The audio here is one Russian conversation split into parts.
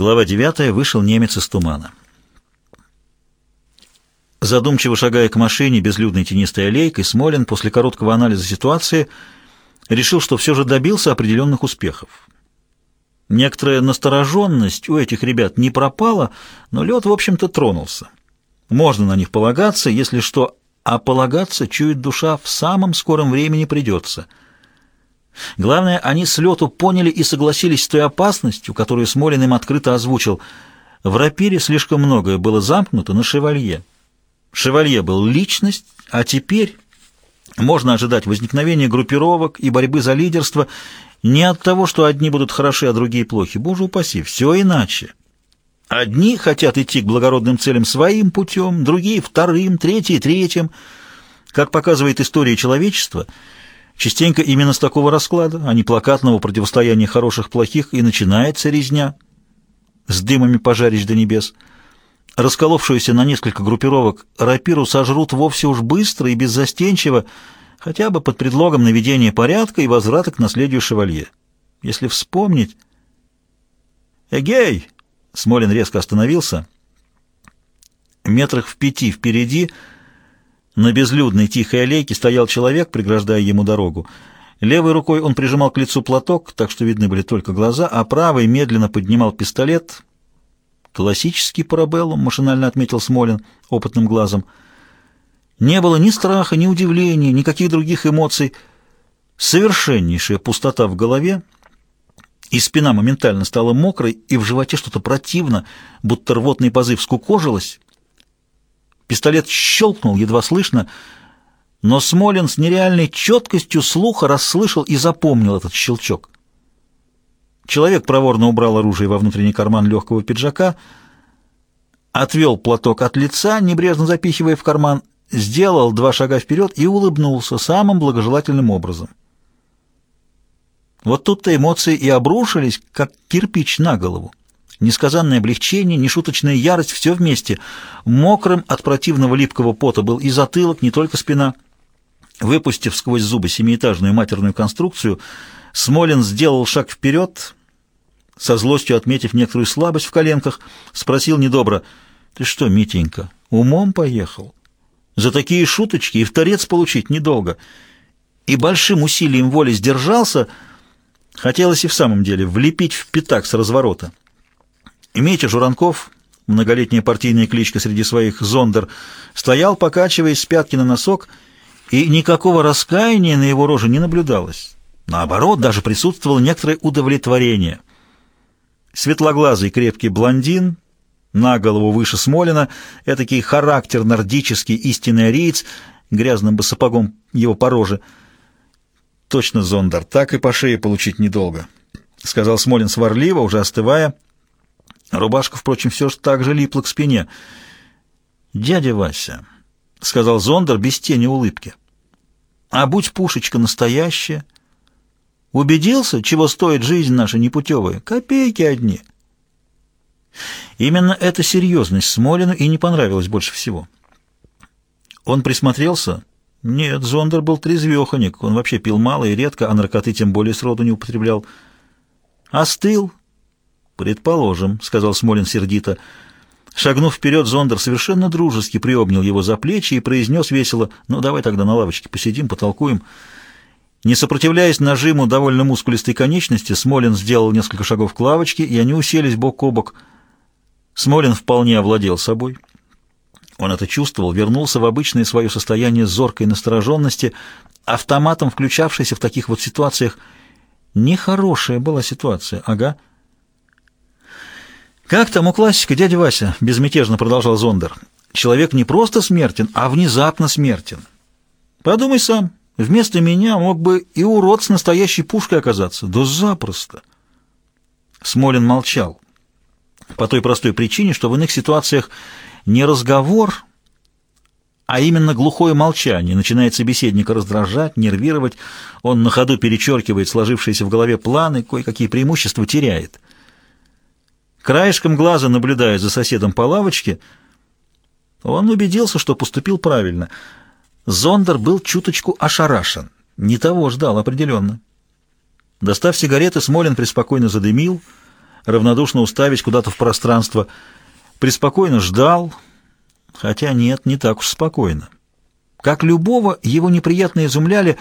Глава 9. Вышел немец из тумана. Задумчиво шагая к машине безлюдной тенистой аллейкой, Смолин после короткого анализа ситуации решил, что все же добился определенных успехов. Некоторая настороженность у этих ребят не пропала, но лед, в общем-то, тронулся. Можно на них полагаться, если что, а полагаться, чует душа, в самом скором времени придется — Главное, они с лету поняли и согласились с той опасностью, которую Смолин им открыто озвучил. В рапире слишком многое было замкнуто на шевалье. Шевалье был личность, а теперь можно ожидать возникновения группировок и борьбы за лидерство не от того, что одни будут хороши, а другие плохи. Боже упаси, все иначе. Одни хотят идти к благородным целям своим путем, другие — вторым, третьи — третьим. Как показывает история человечества — Частенько именно с такого расклада, а не плакатного противостояния хороших-плохих, и начинается резня с дымами пожарищ до небес. Расколовшуюся на несколько группировок рапиру сожрут вовсе уж быстро и беззастенчиво, хотя бы под предлогом наведения порядка и возврата к наследию шевалье. Если вспомнить... «Эгей!» — Смолин резко остановился. Метрах в пяти впереди — на безлюдной тихой аллейке стоял человек, преграждая ему дорогу. Левой рукой он прижимал к лицу платок, так что видны были только глаза, а правой медленно поднимал пистолет. «Классический парабеллум», — машинально отметил Смолин опытным глазом. Не было ни страха, ни удивления, никаких других эмоций. Совершеннейшая пустота в голове, и спина моментально стала мокрой, и в животе что-то противно, будто рвотный позыв скукожилась, Пистолет щелкнул, едва слышно, но Смолин с нереальной четкостью слуха расслышал и запомнил этот щелчок. Человек проворно убрал оружие во внутренний карман легкого пиджака, отвел платок от лица, небрежно запихивая в карман, сделал два шага вперед и улыбнулся самым благожелательным образом. Вот тут-то эмоции и обрушились, как кирпич на голову. Несказанное облегчение, нешуточная ярость — все вместе. Мокрым от противного липкого пота был и затылок, не только спина. Выпустив сквозь зубы семиэтажную матерную конструкцию, Смолин сделал шаг вперед, со злостью отметив некоторую слабость в коленках, спросил недобро, «Ты что, Митенька, умом поехал? За такие шуточки и в торец получить недолго». И большим усилием воли сдержался, хотелось и в самом деле влепить в пятак с разворота. Митя Журанков, многолетняя партийная кличка среди своих зондер, стоял, покачиваясь с пятки на носок, и никакого раскаяния на его роже не наблюдалось. Наоборот, даже присутствовало некоторое удовлетворение. Светлоглазый крепкий блондин, на голову выше Смолина, этакий характер нордический истинный ариец, грязным бы сапогом его по роже. «Точно, Зондер, так и по шее получить недолго», — сказал Смолин сварливо, уже остывая, — Рубашка, впрочем, все же так же липла к спине. «Дядя Вася», — сказал Зондер без тени улыбки, — «а будь пушечка настоящая. Убедился, чего стоит жизнь наша непутевая? Копейки одни». Именно эта серьезность Смолину и не понравилась больше всего. Он присмотрелся. Нет, Зондер был трезвеханик, он вообще пил мало и редко, а наркоты тем более сроду не употреблял. Остыл, «Предположим», — сказал Смолин сердито. Шагнув вперед, Зондер совершенно дружески приобнял его за плечи и произнес весело, «Ну, давай тогда на лавочке посидим, потолкуем». Не сопротивляясь нажиму довольно мускулистой конечности, Смолин сделал несколько шагов к лавочке, и они уселись бок о бок. Смолин вполне овладел собой. Он это чувствовал, вернулся в обычное свое состояние зоркой настороженности, автоматом включавшийся в таких вот ситуациях. Нехорошая была ситуация, ага. «Как там у классика, дядя Вася?» — безмятежно продолжал Зондер. «Человек не просто смертен, а внезапно смертен. Подумай сам, вместо меня мог бы и урод с настоящей пушкой оказаться. Да запросто!» Смолин молчал. По той простой причине, что в иных ситуациях не разговор, а именно глухое молчание начинает собеседника раздражать, нервировать, он на ходу перечеркивает сложившиеся в голове планы, кое-какие преимущества теряет. Краешком глаза, наблюдая за соседом по лавочке, он убедился, что поступил правильно. Зондер был чуточку ошарашен. Не того ждал определенно. Достав сигареты, Смолин преспокойно задымил, равнодушно уставясь куда-то в пространство. Преспокойно ждал, хотя нет, не так уж спокойно. Как любого, его неприятно изумляли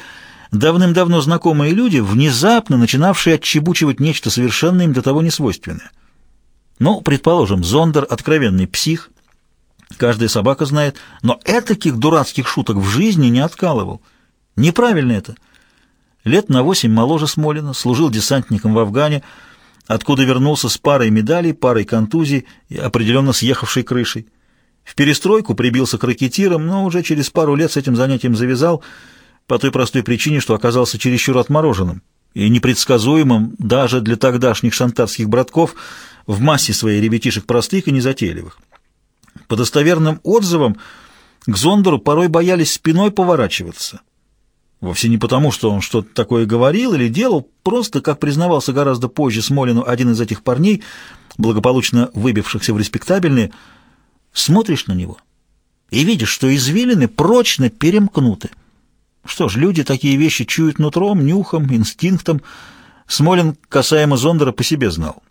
давным-давно знакомые люди, внезапно начинавшие отчебучивать нечто совершенно им до того несвойственное. Ну, предположим, Зондер — откровенный псих, каждая собака знает, но этаких дурацких шуток в жизни не откалывал. Неправильно это. Лет на восемь моложе Смолина, служил десантником в Афгане, откуда вернулся с парой медалей, парой контузий и определенно съехавшей крышей. В перестройку прибился к ракетирам, но уже через пару лет с этим занятием завязал, по той простой причине, что оказался чересчур отмороженным и непредсказуемым даже для тогдашних шантарских братков в массе своей ребятишек простых и незатейливых. По достоверным отзывам к Зондеру порой боялись спиной поворачиваться. Вовсе не потому, что он что-то такое говорил или делал, просто, как признавался гораздо позже Смолину один из этих парней, благополучно выбившихся в респектабельные, смотришь на него и видишь, что извилины прочно перемкнуты. Что ж, люди такие вещи чуют нутром, нюхом, инстинктом. Смолин касаемо Зондера по себе знал.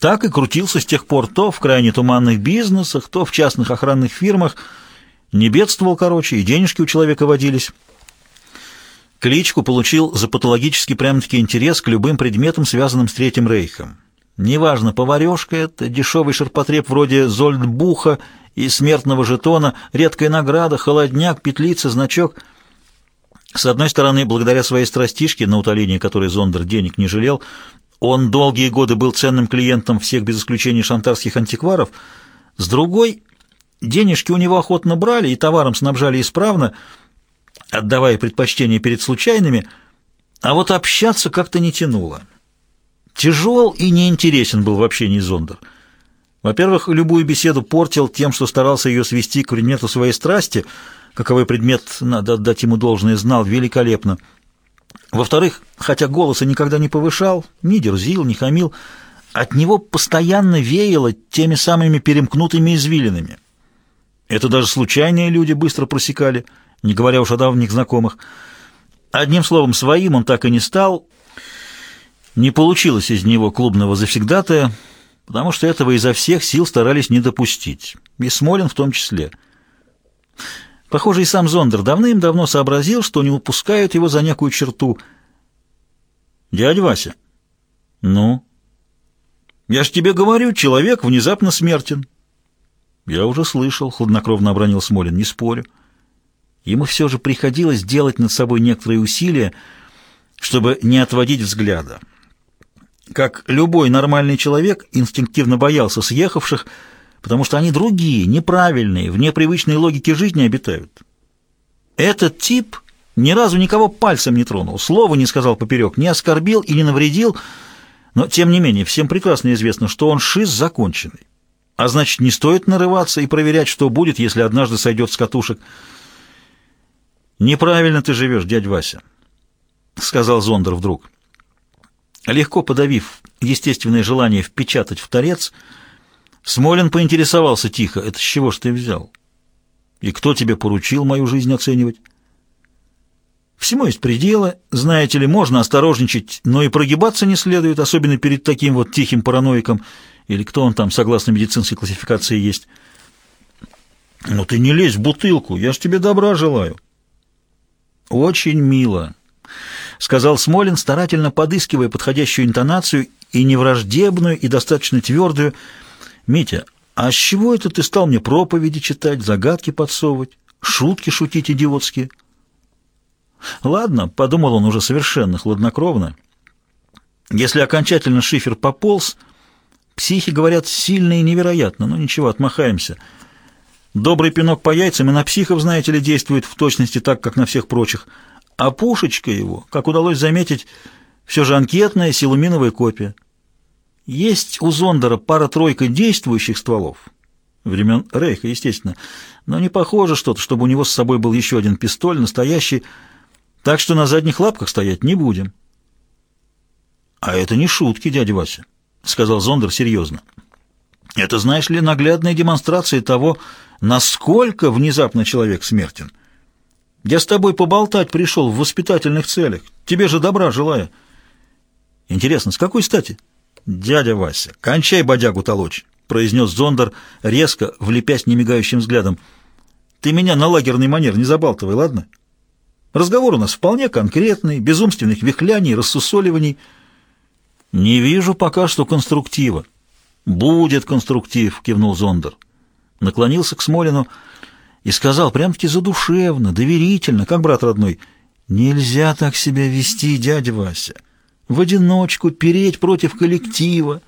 Так и крутился с тех пор то в крайне туманных бизнесах, то в частных охранных фирмах. Не бедствовал, короче, и денежки у человека водились. Кличку получил за патологический прямо-таки интерес к любым предметам, связанным с Третьим Рейхом. Неважно, поварешка это, дешевый ширпотреб вроде зольдбуха и смертного жетона, редкая награда, холодняк, петлица, значок — с одной стороны, благодаря своей страстишке, на утоление которой Зондер денег не жалел, он долгие годы был ценным клиентом всех без исключения шантарских антикваров. С другой, денежки у него охотно брали и товаром снабжали исправно, отдавая предпочтение перед случайными, а вот общаться как-то не тянуло. Тяжел и неинтересен был в общении Зондер. Во-первых, любую беседу портил тем, что старался ее свести к предмету своей страсти — каковой предмет, надо отдать ему должное, знал великолепно. Во-вторых, хотя голоса никогда не повышал, не дерзил, не хамил, от него постоянно веяло теми самыми перемкнутыми извилинами. Это даже случайные люди быстро просекали, не говоря уж о давних знакомых. Одним словом, своим он так и не стал. Не получилось из него клубного завсегдатая, потому что этого изо всех сил старались не допустить, и Смолин в том числе. Похоже, и сам Зондер давным-давно сообразил, что не упускают его за некую черту. «Дядя Вася». «Ну?» «Я ж тебе говорю, человек внезапно смертен». «Я уже слышал», — хладнокровно обронил Смолин, — «не спорю». Ему все же приходилось делать над собой некоторые усилия, чтобы не отводить взгляда. Как любой нормальный человек инстинктивно боялся съехавших, потому что они другие, неправильные, вне привычной логики жизни обитают. Этот тип ни разу никого пальцем не тронул, слова не сказал поперек, не оскорбил и не навредил, но, тем не менее, всем прекрасно известно, что он шиз законченный. А значит, не стоит нарываться и проверять, что будет, если однажды сойдет с катушек. «Неправильно ты живешь, дядь Вася», — сказал Зондер вдруг. Легко подавив естественное желание впечатать в торец, — Смолин поинтересовался тихо, «Это с чего ж ты взял? И кто тебе поручил мою жизнь оценивать?» Всему есть пределы, знаете ли, можно осторожничать, но и прогибаться не следует, особенно перед таким вот тихим параноиком, или кто он там, согласно медицинской классификации, есть. «Ну ты не лезь в бутылку, я ж тебе добра желаю». «Очень мило», — сказал Смолин, старательно подыскивая подходящую интонацию и невраждебную, и достаточно твердую, — «Митя, а с чего это ты стал мне проповеди читать, загадки подсовывать, шутки шутить идиотские?» «Ладно», — подумал он уже совершенно хладнокровно. «Если окончательно шифер пополз, психи говорят сильно и невероятно, но ничего, отмахаемся. Добрый пинок по яйцам и на психов, знаете ли, действует в точности так, как на всех прочих. А пушечка его, как удалось заметить, все же анкетная силуминовая копия». Есть у Зондера пара-тройка действующих стволов, времен Рейха, естественно, но не похоже что-то, чтобы у него с собой был еще один пистоль, настоящий, так что на задних лапках стоять не будем. — А это не шутки, дядя Вася, — сказал Зондер серьезно. — Это, знаешь ли, наглядная демонстрация того, насколько внезапно человек смертен. Я с тобой поболтать пришел в воспитательных целях, тебе же добра желаю. Интересно, с какой стати? — «Дядя Вася, кончай бодягу толочь», — произнес Зондер, резко, влепясь немигающим взглядом. «Ты меня на лагерный манер не забалтывай, ладно? Разговор у нас вполне конкретный, без умственных вихляний, рассусоливаний». «Не вижу пока что конструктива». «Будет конструктив», — кивнул Зондер. Наклонился к Смолину и сказал прям-таки задушевно, доверительно, как брат родной, «Нельзя так себя вести, дядя Вася. В одиночку переть против коллектива,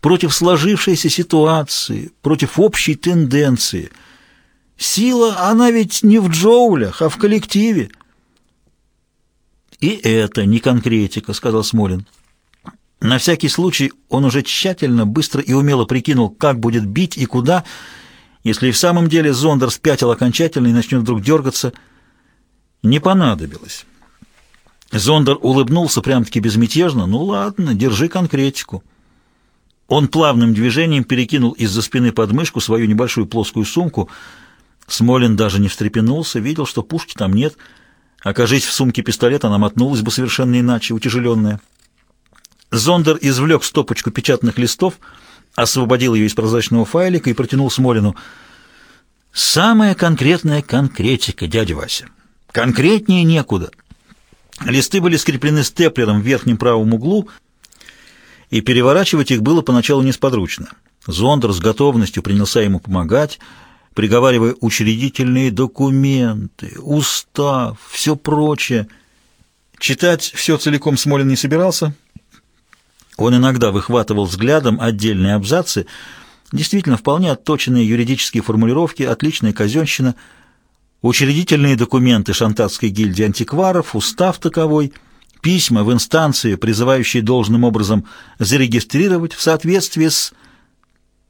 против сложившейся ситуации, против общей тенденции. Сила, она ведь не в джоулях, а в коллективе». «И это не конкретика», — сказал Смолин. На всякий случай он уже тщательно, быстро и умело прикинул, как будет бить и куда, если и в самом деле Зондер спятил окончательно и начнет вдруг дергаться. Не понадобилось. Зондер улыбнулся прям-таки безмятежно. «Ну ладно, держи конкретику». Он плавным движением перекинул из-за спины под мышку свою небольшую плоскую сумку. Смолин даже не встрепенулся, видел, что пушки там нет. Окажись в сумке пистолет, она мотнулась бы совершенно иначе, утяжеленная. Зондер извлек стопочку печатных листов, освободил ее из прозрачного файлика и протянул Смолину. «Самая конкретная конкретика, дядя Вася. Конкретнее некуда». Листы были скреплены степлером в верхнем правом углу, и переворачивать их было поначалу несподручно. Зондер с готовностью принялся ему помогать, приговаривая учредительные документы, устав, все прочее. Читать все целиком Смолин не собирался — он иногда выхватывал взглядом отдельные абзацы, действительно вполне отточенные юридические формулировки, отличная казенщина, учредительные документы Шантарской гильдии антикваров, устав таковой, письма в инстанции, призывающие должным образом зарегистрировать в соответствии с...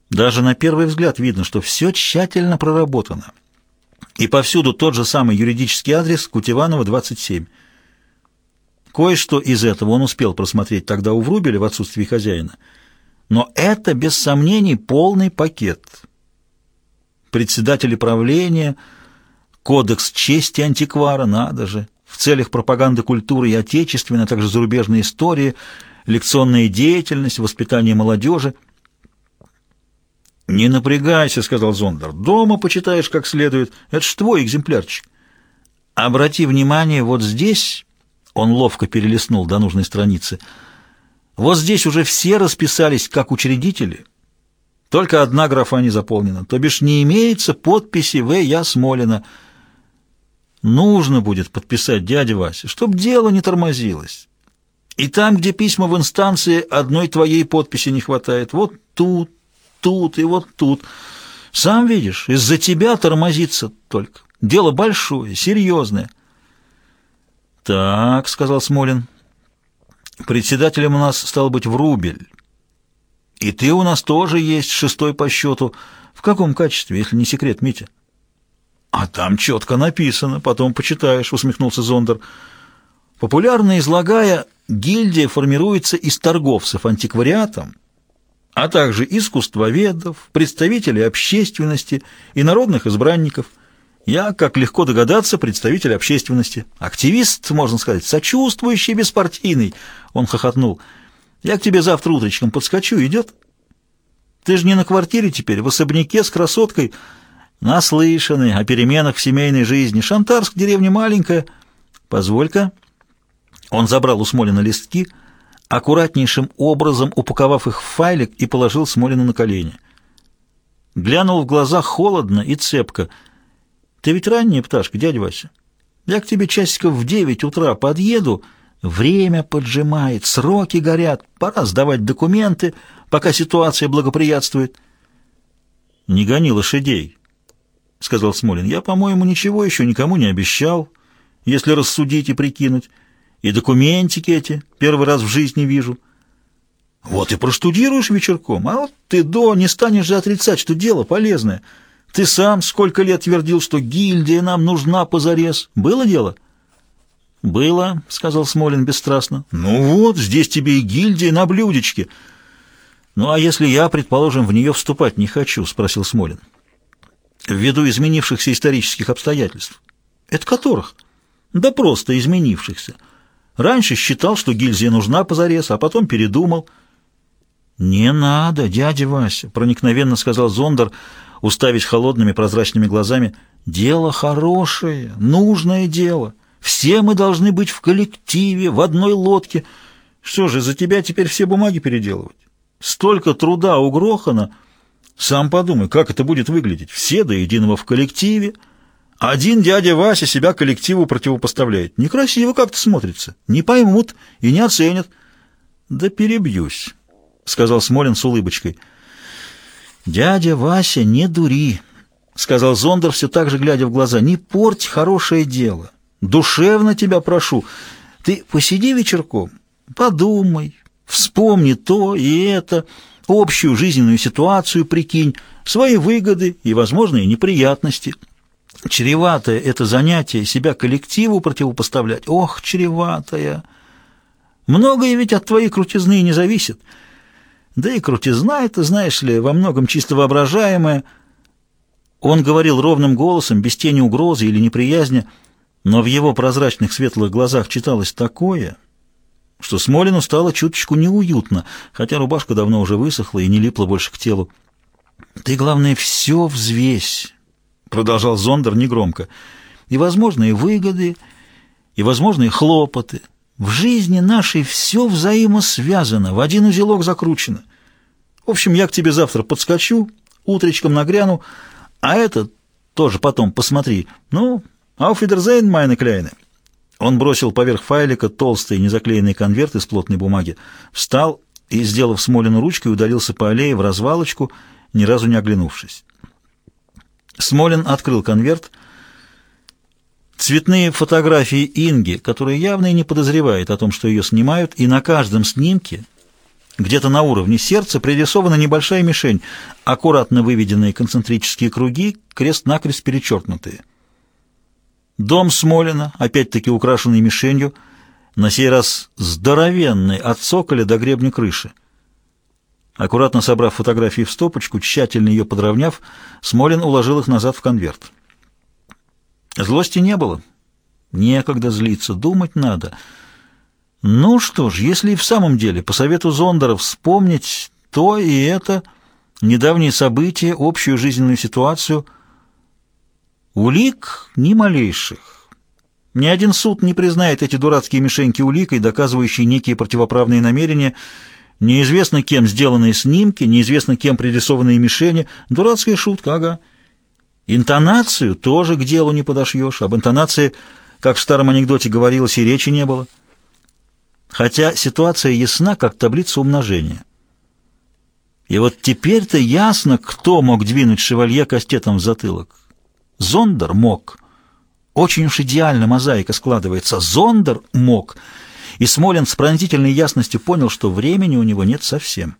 Даже на первый взгляд видно, что все тщательно проработано. И повсюду тот же самый юридический адрес Кутеванова, 27. Кое-что из этого он успел просмотреть тогда у Врубеля в отсутствии хозяина. Но это, без сомнений, полный пакет. Председатели правления, кодекс чести антиквара, надо же, в целях пропаганды культуры и отечественной, а также зарубежной истории, лекционная деятельность, воспитание молодежи. «Не напрягайся», — сказал Зондер, — «дома почитаешь как следует, это ж твой экземплярчик». «Обрати внимание, вот здесь...» Он ловко перелистнул до нужной страницы. Вот здесь уже все расписались как учредители. Только одна графа не заполнена, то бишь не имеется подписи В. Я Смолина. Нужно будет подписать дядя Вася, чтоб дело не тормозилось. И там, где письма в инстанции, одной твоей подписи не хватает. Вот тут, тут и вот тут. Сам видишь, из-за тебя тормозится только. Дело большое, серьезное. «Так», — сказал Смолин, — «председателем у нас стал быть Врубель. И ты у нас тоже есть, шестой по счету. В каком качестве, если не секрет, Митя?» «А там четко написано, потом почитаешь», — усмехнулся Зондер. «Популярно излагая, гильдия формируется из торговцев антиквариатом, а также искусствоведов, представителей общественности и народных избранников». Я, как легко догадаться, представитель общественности. Активист, можно сказать, сочувствующий, беспартийный. Он хохотнул. Я к тебе завтра утречком подскочу, идет? Ты же не на квартире теперь, в особняке с красоткой. Наслышаны о переменах в семейной жизни. Шантарск, деревня маленькая. Позволь-ка. Он забрал у Смолина листки, аккуратнейшим образом упаковав их в файлик и положил Смолину на колени. Глянул в глаза холодно и цепко — ты ведь ранняя пташка, дядя Вася. Я к тебе часиков в девять утра подъеду, время поджимает, сроки горят, пора сдавать документы, пока ситуация благоприятствует. Не гони лошадей, — сказал Смолин. Я, по-моему, ничего еще никому не обещал, если рассудить и прикинуть. И документики эти первый раз в жизни вижу. Вот и проштудируешь вечерком, а вот ты до не станешь же отрицать, что дело полезное — ты сам сколько лет твердил, что гильдия нам нужна позарез. Было дело?» «Было», — сказал Смолин бесстрастно. «Ну вот, здесь тебе и гильдия на блюдечке». «Ну а если я, предположим, в нее вступать не хочу?» — спросил Смолин. «Ввиду изменившихся исторических обстоятельств». «Это которых?» «Да просто изменившихся. Раньше считал, что гильдия нужна позарез, а потом передумал». «Не надо, дядя Вася», — проникновенно сказал Зондер, уставясь холодными прозрачными глазами. «Дело хорошее, нужное дело. Все мы должны быть в коллективе, в одной лодке. Что же, за тебя теперь все бумаги переделывать? Столько труда угрохано. Сам подумай, как это будет выглядеть. Все до единого в коллективе». Один дядя Вася себя коллективу противопоставляет. Некрасиво как-то смотрится. Не поймут и не оценят. Да перебьюсь, — сказал Смолин с улыбочкой. Дядя Вася, не дури, — сказал Зондер, все так же глядя в глаза. Не порть хорошее дело. Душевно тебя прошу. Ты посиди вечерком, подумай, вспомни то и это, общую жизненную ситуацию прикинь, свои выгоды и возможные неприятности — Чреватое это занятие себя коллективу противопоставлять. Ох, чреватое! Многое ведь от твоей крутизны не зависит. Да и крутизна это, знаешь ли, во многом чисто воображаемая. Он говорил ровным голосом, без тени угрозы или неприязни, но в его прозрачных светлых глазах читалось такое, что Смолину стало чуточку неуютно, хотя рубашка давно уже высохла и не липла больше к телу. «Ты, главное, все взвесь». — продолжал Зондер негромко, — «и возможные выгоды, и возможные хлопоты. В жизни нашей все взаимосвязано, в один узелок закручено. В общем, я к тебе завтра подскочу, утречком нагряну, а это тоже потом посмотри. Ну, ауфидерзейн, майны кляйны». Он бросил поверх файлика толстый незаклеенный конверт из плотной бумаги, встал и, сделав Смолину ручкой, удалился по аллее в развалочку, ни разу не оглянувшись. Смолин открыл конверт. Цветные фотографии Инги, которая явно и не подозревает о том, что ее снимают, и на каждом снимке, где-то на уровне сердца, пририсована небольшая мишень, аккуратно выведенные концентрические круги, крест-накрест перечеркнутые. Дом Смолина, опять-таки украшенный мишенью, на сей раз здоровенный, от цоколя до гребня крыши. Аккуратно собрав фотографии в стопочку, тщательно ее подровняв, Смолин уложил их назад в конверт. Злости не было. Некогда злиться, думать надо. Ну что ж, если и в самом деле, по совету Зондера, вспомнить то и это, недавние события, общую жизненную ситуацию, улик ни малейших. Ни один суд не признает эти дурацкие мишеньки уликой, доказывающие некие противоправные намерения, Неизвестно, кем сделанные снимки, неизвестно, кем пририсованные мишени. Дурацкая шутка, ага. Интонацию тоже к делу не подошьешь. Об интонации, как в старом анекдоте говорилось, и речи не было. Хотя ситуация ясна, как таблица умножения. И вот теперь-то ясно, кто мог двинуть шевалье кастетом в затылок. Зондер мог. Очень уж идеально мозаика складывается. Зондер мог и Смолин с пронзительной ясностью понял, что времени у него нет совсем.